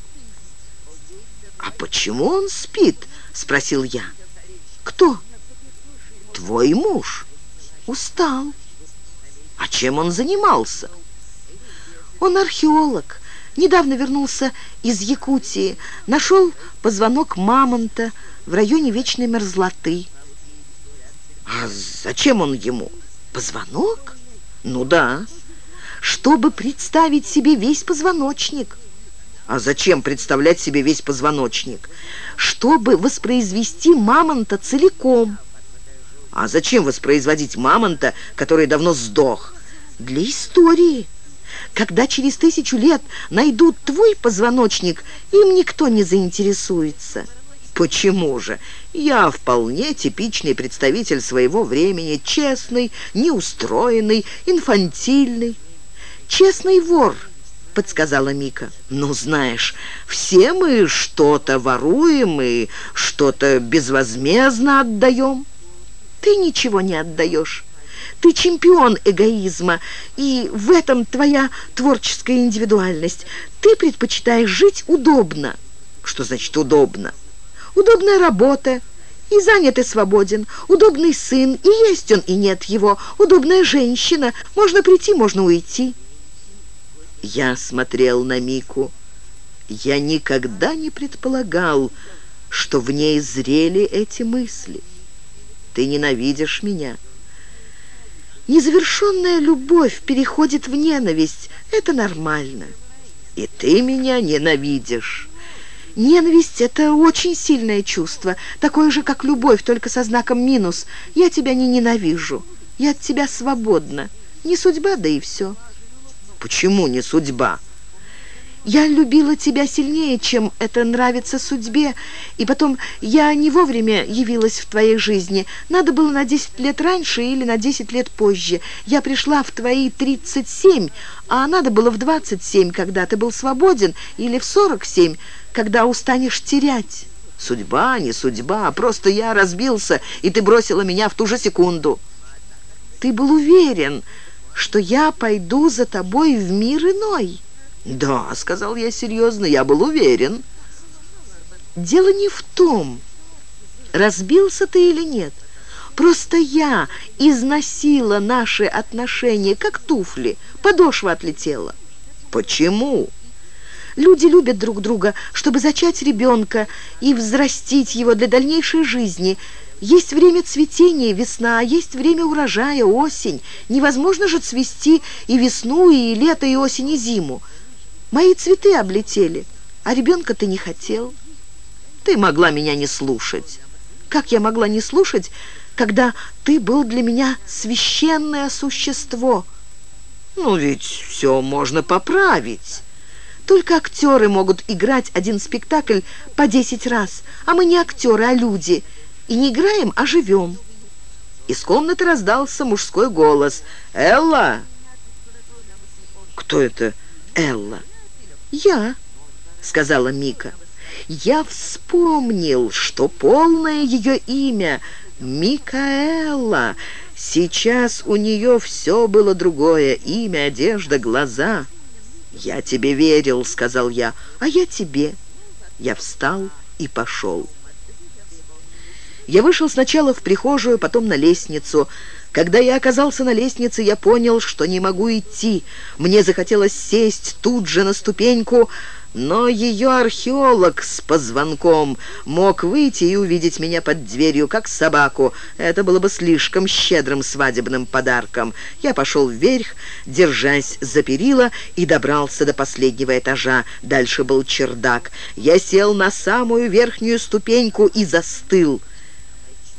«А почему он спит?» — спросил я. «Кто?» «Твой муж. Устал. А чем он занимался?» «Он археолог. Недавно вернулся из Якутии. Нашел позвонок мамонта в районе вечной мерзлоты». «А зачем он ему? Позвонок?» «Ну да, чтобы представить себе весь позвоночник». А зачем представлять себе весь позвоночник? Чтобы воспроизвести мамонта целиком. А зачем воспроизводить мамонта, который давно сдох? Для истории. Когда через тысячу лет найдут твой позвоночник, им никто не заинтересуется. Почему же? Я вполне типичный представитель своего времени, честный, неустроенный, инфантильный. Честный вор – подсказала Мика. «Ну, знаешь, все мы что-то воруем и что-то безвозмездно отдаем». «Ты ничего не отдаешь». Ты чемпион эгоизма, и в этом твоя творческая индивидуальность. Ты предпочитаешь жить удобно. Что значит удобно? Удобная работа, и занят, и свободен. Удобный сын, и есть он, и нет его. Удобная женщина, можно прийти, можно уйти. Я смотрел на Мику. Я никогда не предполагал, что в ней зрели эти мысли. Ты ненавидишь меня. Незавершенная любовь переходит в ненависть. Это нормально. И ты меня ненавидишь. Ненависть — это очень сильное чувство, такое же, как любовь, только со знаком минус. Я тебя не ненавижу. Я от тебя свободна. Не судьба, да и все. Почему не судьба? Я любила тебя сильнее, чем это нравится судьбе, и потом я не вовремя явилась в твоей жизни. Надо было на 10 лет раньше или на 10 лет позже. Я пришла в твои 37, а надо было в 27, когда ты был свободен, или в 47, когда устанешь терять. Судьба, не судьба, просто я разбился, и ты бросила меня в ту же секунду. Ты был уверен, что я пойду за тобой в мир иной». «Да», — сказал я серьезно, — «я был уверен». «Дело не в том, разбился ты или нет. Просто я износила наши отношения, как туфли, подошва отлетела». «Почему?» Люди любят друг друга, чтобы зачать ребенка и взрастить его для дальнейшей жизни. Есть время цветения, весна, а есть время урожая, осень. Невозможно же цвести и весну, и лето, и осень, и зиму. Мои цветы облетели, а ребенка ты не хотел. Ты могла меня не слушать. Как я могла не слушать, когда ты был для меня священное существо? Ну ведь все можно поправить. Только актеры могут играть один спектакль по десять раз, а мы не актеры, а люди. И не играем, а живем. Из комнаты раздался мужской голос. «Элла!» «Кто это Элла?» «Я», — сказала Мика. «Я вспомнил, что полное ее имя — Микаэла. Сейчас у нее все было другое — имя, одежда, глаза». «Я тебе верил», — сказал я, — «а я тебе». Я встал и пошел. Я вышел сначала в прихожую, потом на лестницу. Когда я оказался на лестнице, я понял, что не могу идти. Мне захотелось сесть тут же на ступеньку, но ее археолог с позвонком мог выйти и увидеть меня под дверью, как собаку. Это было бы слишком щедрым свадебным подарком. Я пошел вверх, держась за перила, и добрался до последнего этажа. Дальше был чердак. Я сел на самую верхнюю ступеньку и застыл.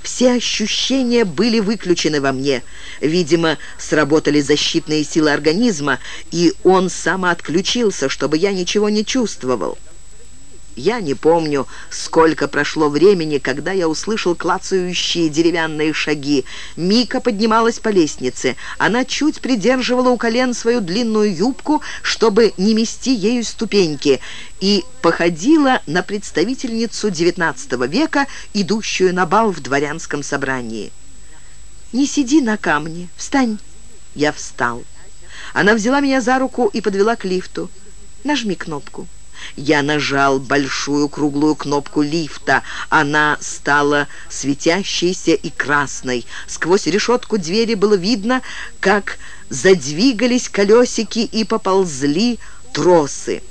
Все ощущения были выключены во мне. Видимо, сработали защитные силы организма, и он самоотключился, чтобы я ничего не чувствовал. Я не помню, сколько прошло времени, когда я услышал клацающие деревянные шаги. Мика поднималась по лестнице. Она чуть придерживала у колен свою длинную юбку, чтобы не мести ею ступеньки, и походила на представительницу XIX века, идущую на бал в дворянском собрании. «Не сиди на камне, встань!» Я встал. Она взяла меня за руку и подвела к лифту. «Нажми кнопку». Я нажал большую круглую кнопку лифта. Она стала светящейся и красной. Сквозь решетку двери было видно, как задвигались колесики и поползли тросы.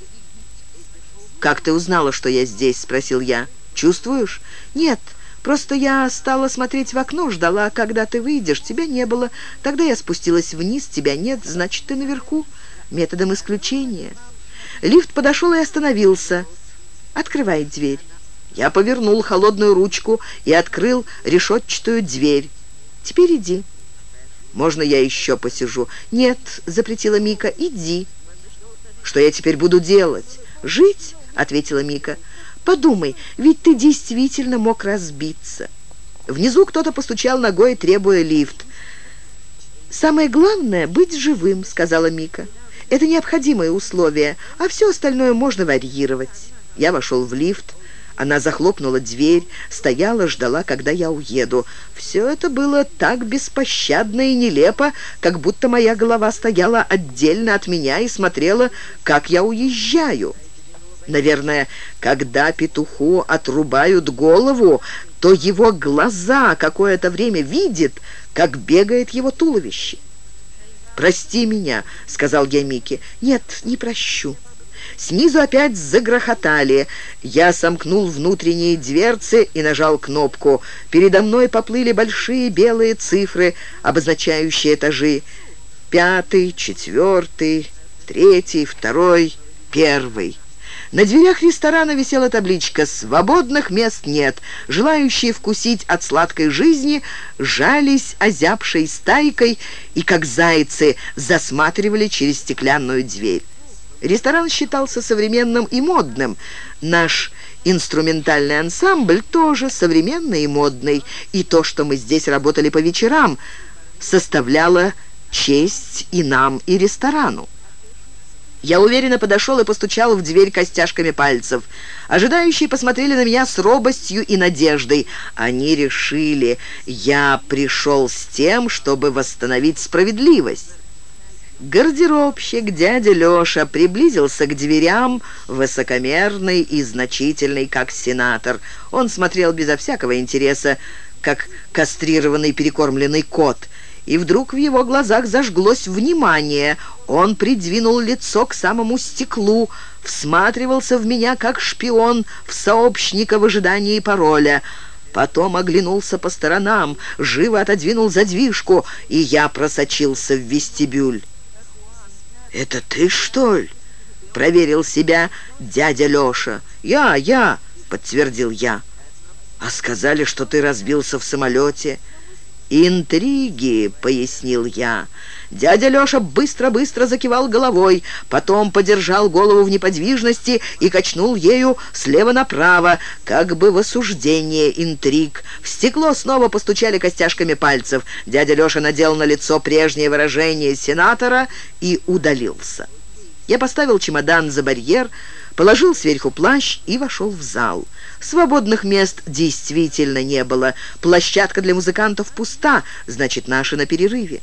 «Как ты узнала, что я здесь?» — спросил я. «Чувствуешь?» «Нет, просто я стала смотреть в окно, ждала, когда ты выйдешь. Тебя не было. Тогда я спустилась вниз, тебя нет, значит, ты наверху. Методом исключения». Лифт подошел и остановился. «Открывай дверь». Я повернул холодную ручку и открыл решетчатую дверь. «Теперь иди». «Можно я еще посижу?» «Нет», — запретила Мика, — «иди». «Что я теперь буду делать?» «Жить», — ответила Мика. «Подумай, ведь ты действительно мог разбиться». Внизу кто-то постучал ногой, требуя лифт. «Самое главное — быть живым», — сказала Мика. Это необходимые условия, а все остальное можно варьировать. Я вошел в лифт. Она захлопнула дверь, стояла, ждала, когда я уеду. Все это было так беспощадно и нелепо, как будто моя голова стояла отдельно от меня и смотрела, как я уезжаю. Наверное, когда петуху отрубают голову, то его глаза какое-то время видят, как бегает его туловище. «Прости меня», — сказал я Мике. «Нет, не прощу». Снизу опять загрохотали. Я сомкнул внутренние дверцы и нажал кнопку. Передо мной поплыли большие белые цифры, обозначающие этажи. Пятый, четвертый, третий, второй, первый. На дверях ресторана висела табличка «Свободных мест нет». Желающие вкусить от сладкой жизни жались озябшей стайкой и, как зайцы, засматривали через стеклянную дверь. Ресторан считался современным и модным. Наш инструментальный ансамбль тоже современный и модный. И то, что мы здесь работали по вечерам, составляло честь и нам, и ресторану. Я уверенно подошел и постучал в дверь костяшками пальцев. Ожидающие посмотрели на меня с робостью и надеждой. Они решили, я пришел с тем, чтобы восстановить справедливость. Гардеробщик дядя Леша приблизился к дверям, высокомерный и значительный, как сенатор. Он смотрел безо всякого интереса, как кастрированный перекормленный кот – и вдруг в его глазах зажглось внимание. Он придвинул лицо к самому стеклу, всматривался в меня, как шпион, в сообщника в ожидании пароля. Потом оглянулся по сторонам, живо отодвинул задвижку, и я просочился в вестибюль. «Это ты, что ли?» — проверил себя дядя Леша. «Я, я!» — подтвердил я. «А сказали, что ты разбился в самолете». «Интриги», — пояснил я. Дядя Леша быстро-быстро закивал головой, потом подержал голову в неподвижности и качнул ею слева направо, как бы в осуждение интриг. В стекло снова постучали костяшками пальцев. Дядя Леша надел на лицо прежнее выражение сенатора и удалился. Я поставил чемодан за барьер, положил сверху плащ и вошел в зал. Свободных мест действительно не было. Площадка для музыкантов пуста, значит, наши на перерыве.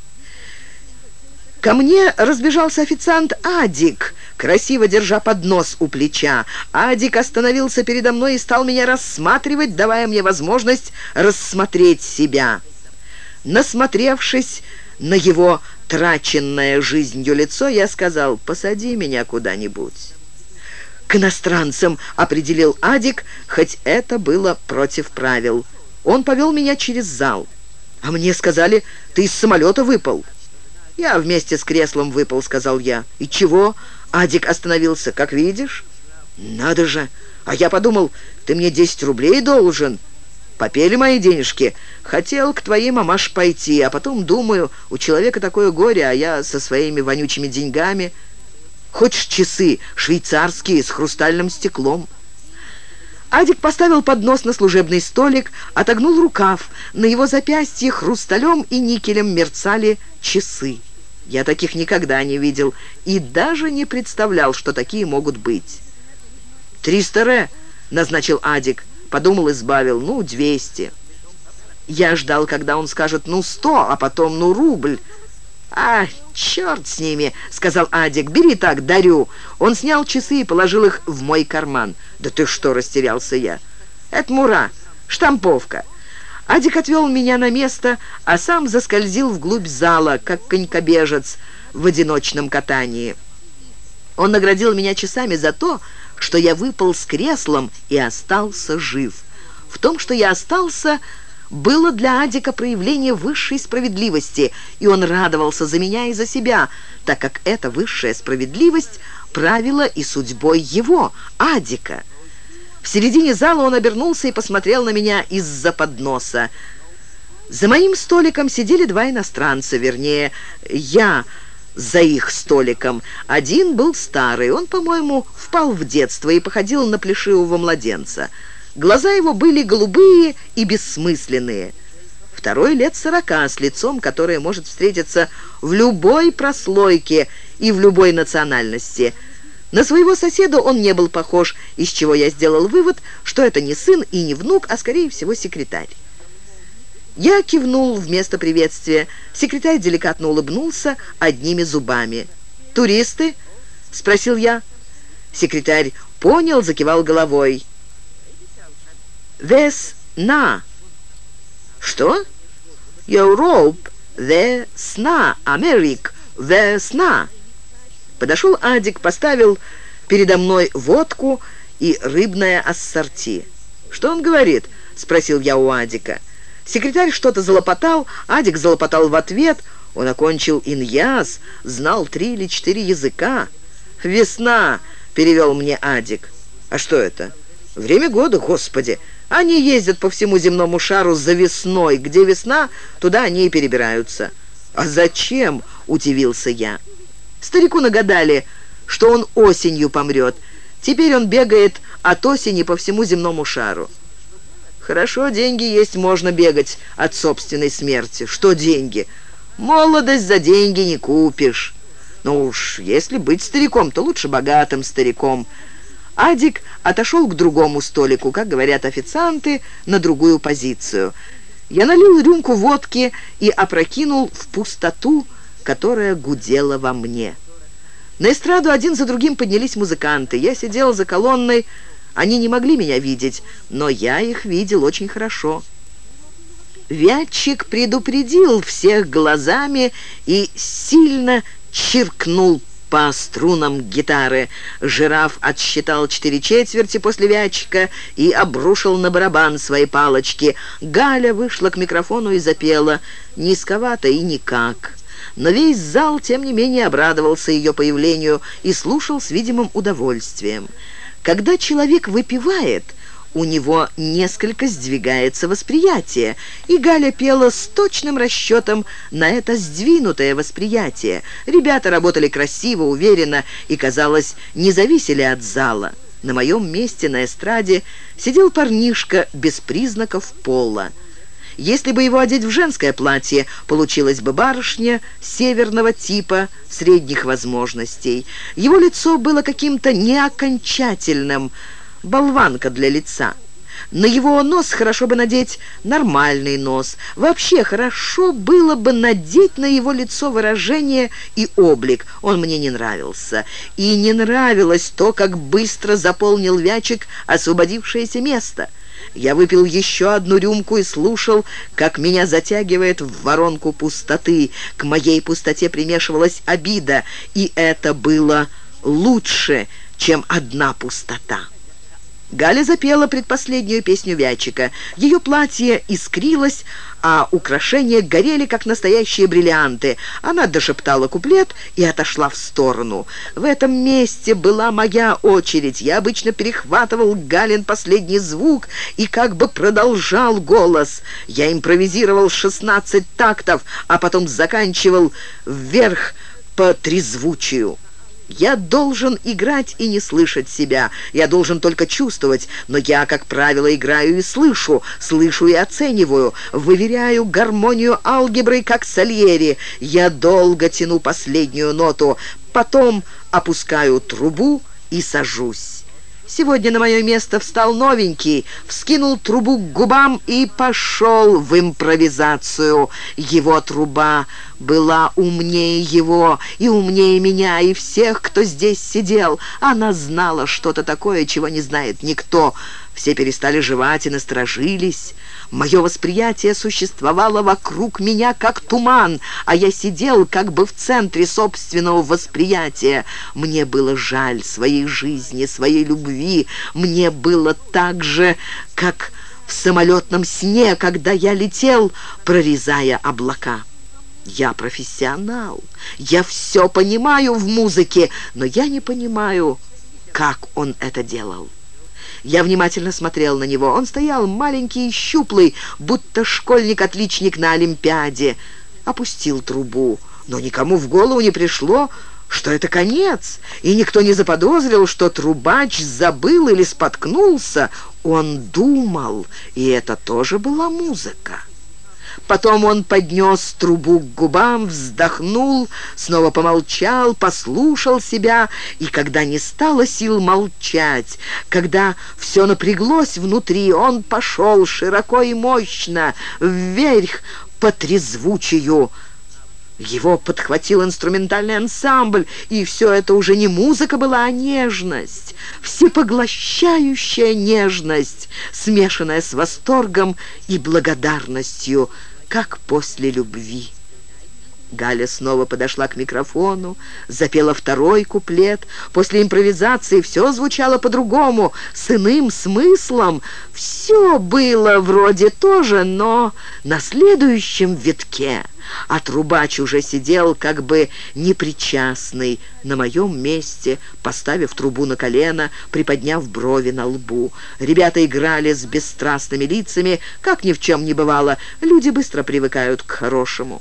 Ко мне разбежался официант Адик, красиво держа поднос у плеча. Адик остановился передо мной и стал меня рассматривать, давая мне возможность рассмотреть себя. Насмотревшись на его траченное жизнью лицо, я сказал, «Посади меня куда-нибудь» к иностранцам», — определил Адик, хоть это было против правил. Он повел меня через зал. «А мне сказали, ты из самолета выпал». «Я вместе с креслом выпал», — сказал я. «И чего?» — Адик остановился. «Как видишь?» «Надо же! А я подумал, ты мне 10 рублей должен». «Попели мои денежки. Хотел к твоей мамаш пойти, а потом думаю, у человека такое горе, а я со своими вонючими деньгами...» Хочешь часы швейцарские с хрустальным стеклом?» Адик поставил поднос на служебный столик, отогнул рукав. На его запястье хрусталем и никелем мерцали часы. Я таких никогда не видел и даже не представлял, что такие могут быть. «Триста ре», — назначил Адик. Подумал и сбавил. «Ну, двести». Я ждал, когда он скажет «ну, сто», а потом «ну, рубль». «А, черт с ними!» — сказал Адик. «Бери так, дарю». Он снял часы и положил их в мой карман. «Да ты что?» — растерялся я. «Это мура, штамповка». Адик отвел меня на место, а сам заскользил вглубь зала, как конькобежец в одиночном катании. Он наградил меня часами за то, что я выпал с креслом и остался жив. В том, что я остался было для Адика проявление высшей справедливости, и он радовался за меня и за себя, так как эта высшая справедливость правила и судьбой его, Адика. В середине зала он обернулся и посмотрел на меня из-за подноса. За моим столиком сидели два иностранца, вернее, я за их столиком. Один был старый, он, по-моему, впал в детство и походил на плешивого младенца – Глаза его были голубые и бессмысленные. Второй лет сорока, с лицом, которое может встретиться в любой прослойке, и в любой национальности. На своего соседа он не был похож, из чего я сделал вывод, что это не сын и не внук, а, скорее всего, секретарь. Я кивнул вместо приветствия. Секретарь деликатно улыбнулся одними зубами. «Туристы?» — спросил я. Секретарь понял, закивал головой. «Весна». «Что?» «Европ, весна, Америк, весна». Подошел Адик, поставил передо мной водку и рыбное ассорти. «Что он говорит?» — спросил я у Адика. Секретарь что-то залопотал, Адик залопотал в ответ. Он окончил иньяс, знал три или четыре языка. «Весна!» — перевел мне Адик. «А что это?» «Время года, господи! Они ездят по всему земному шару за весной. Где весна, туда они и перебираются». «А зачем?» — удивился я. Старику нагадали, что он осенью помрет. Теперь он бегает от осени по всему земному шару. Хорошо, деньги есть, можно бегать от собственной смерти. Что деньги? Молодость за деньги не купишь. Ну уж, если быть стариком, то лучше богатым стариком. Адик отошел к другому столику, как говорят официанты, на другую позицию. Я налил рюмку водки и опрокинул в пустоту, которая гудела во мне. На эстраду один за другим поднялись музыканты. Я сидел за колонной, они не могли меня видеть, но я их видел очень хорошо. Вятчик предупредил всех глазами и сильно чиркнул по струнам гитары. Жираф отсчитал четыре четверти после вячика и обрушил на барабан свои палочки. Галя вышла к микрофону и запела низковато и никак. Но весь зал, тем не менее, обрадовался ее появлению и слушал с видимым удовольствием. Когда человек выпивает, у него несколько сдвигается восприятие, и Галя пела с точным расчетом на это сдвинутое восприятие. Ребята работали красиво, уверенно и, казалось, не зависели от зала. На моем месте на эстраде сидел парнишка без признаков пола. Если бы его одеть в женское платье, получилась бы барышня северного типа, средних возможностей. Его лицо было каким-то неокончательным, болванка для лица. На его нос хорошо бы надеть нормальный нос. Вообще хорошо было бы надеть на его лицо выражение и облик. Он мне не нравился. И не нравилось то, как быстро заполнил Вячик освободившееся место. Я выпил еще одну рюмку и слушал, как меня затягивает в воронку пустоты. К моей пустоте примешивалась обида, и это было лучше, чем одна пустота. Галя запела предпоследнюю песню Вячика. Ее платье искрилось, а украшения горели, как настоящие бриллианты. Она дошептала куплет и отошла в сторону. В этом месте была моя очередь. Я обычно перехватывал Галин последний звук и как бы продолжал голос. Я импровизировал 16 тактов, а потом заканчивал вверх по трезвучию. Я должен играть и не слышать себя. Я должен только чувствовать, но я, как правило, играю и слышу, слышу и оцениваю, выверяю гармонию алгебры, как Сальери. Я долго тяну последнюю ноту, потом опускаю трубу и сажусь. Сегодня на мое место встал новенький, вскинул трубу к губам и пошел в импровизацию. Его труба была умнее его и умнее меня, и всех, кто здесь сидел. Она знала что-то такое, чего не знает никто. Все перестали жевать и насторожились. Мое восприятие существовало вокруг меня, как туман, а я сидел как бы в центре собственного восприятия. Мне было жаль своей жизни, своей любви. Мне было так же, как в самолетном сне, когда я летел, прорезая облака. Я профессионал, я все понимаю в музыке, но я не понимаю, как он это делал. Я внимательно смотрел на него. Он стоял маленький и щуплый, будто школьник-отличник на Олимпиаде. Опустил трубу, но никому в голову не пришло, что это конец, и никто не заподозрил, что трубач забыл или споткнулся. Он думал, и это тоже была музыка. Потом он поднес трубу к губам, вздохнул, снова помолчал, послушал себя, и когда не стало сил молчать, когда все напряглось внутри, он пошел широко и мощно вверх по трезвучию, его подхватил инструментальный ансамбль, и все это уже не музыка была, а нежность, всепоглощающая нежность, смешанная с восторгом и благодарностью, как после любви. Галя снова подошла к микрофону, запела второй куплет. После импровизации все звучало по-другому, с иным смыслом. Все было вроде тоже, но на следующем витке... А трубач уже сидел как бы непричастный на моем месте, поставив трубу на колено, приподняв брови на лбу. Ребята играли с бесстрастными лицами, как ни в чем не бывало. Люди быстро привыкают к хорошему.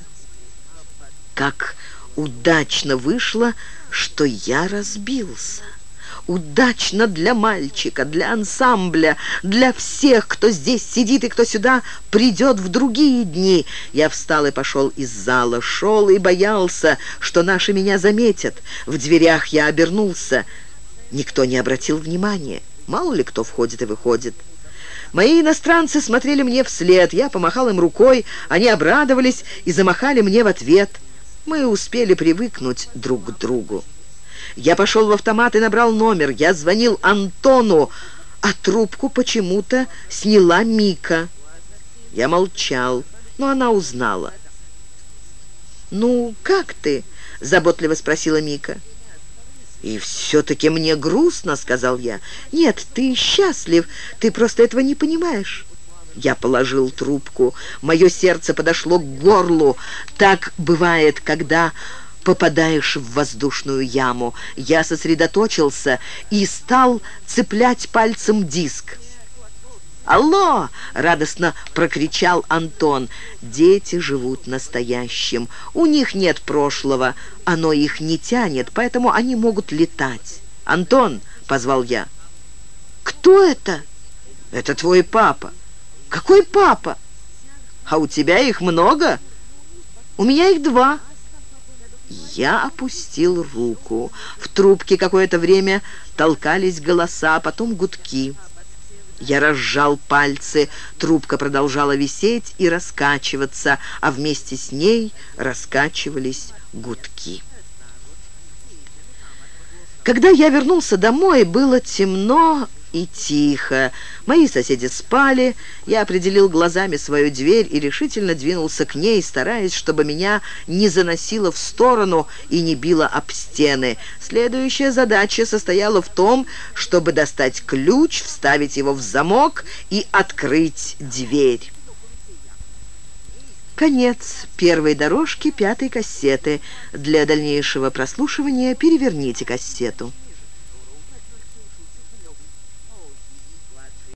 Как удачно вышло, что я разбился. Удачно для мальчика, для ансамбля, для всех, кто здесь сидит и кто сюда придет в другие дни. Я встал и пошел из зала, шел и боялся, что наши меня заметят. В дверях я обернулся. Никто не обратил внимания. Мало ли кто входит и выходит. Мои иностранцы смотрели мне вслед. Я помахал им рукой, они обрадовались и замахали мне в ответ. Мы успели привыкнуть друг к другу. Я пошел в автомат и набрал номер. Я звонил Антону, а трубку почему-то сняла Мика. Я молчал, но она узнала. «Ну, как ты?» — заботливо спросила Мика. «И все-таки мне грустно», — сказал я. «Нет, ты счастлив, ты просто этого не понимаешь». Я положил трубку. Мое сердце подошло к горлу. Так бывает, когда попадаешь в воздушную яму. Я сосредоточился и стал цеплять пальцем диск. «Алло!» — радостно прокричал Антон. «Дети живут настоящим. У них нет прошлого. Оно их не тянет, поэтому они могут летать». «Антон!» — позвал я. «Кто это?» «Это твой папа». «Какой папа?» «А у тебя их много?» «У меня их два». Я опустил руку. В трубке какое-то время толкались голоса, потом гудки. Я разжал пальцы, трубка продолжала висеть и раскачиваться, а вместе с ней раскачивались гудки. Когда я вернулся домой, было темно и тихо. Мои соседи спали. Я определил глазами свою дверь и решительно двинулся к ней, стараясь, чтобы меня не заносило в сторону и не било об стены. Следующая задача состояла в том, чтобы достать ключ, вставить его в замок и открыть дверь. Конец первой дорожки пятой кассеты. Для дальнейшего прослушивания переверните кассету.